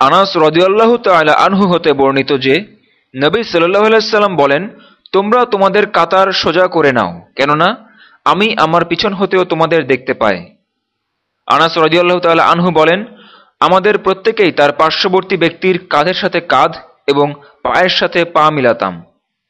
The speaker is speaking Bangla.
আনাস রদিয়াল্লাহ তালা আনহু হতে বর্ণিত যে, নবী সাল্লাহ আলাইসাল্লাম বলেন, তোমরা তোমাদের কাতার সোজা করে নাও, কেননা আমি আমার পিছন হতেও তোমাদের দেখতে পাই। আনাস রদিয়াল্লাহ তালা আনহু বলেন, আমাদের প্রত্যেকেই তার পার্শ্ববর্তী ব্যক্তির কাঁধের সাথে কাঁধ এবং পায়ের সাথে পা মিলাতাম।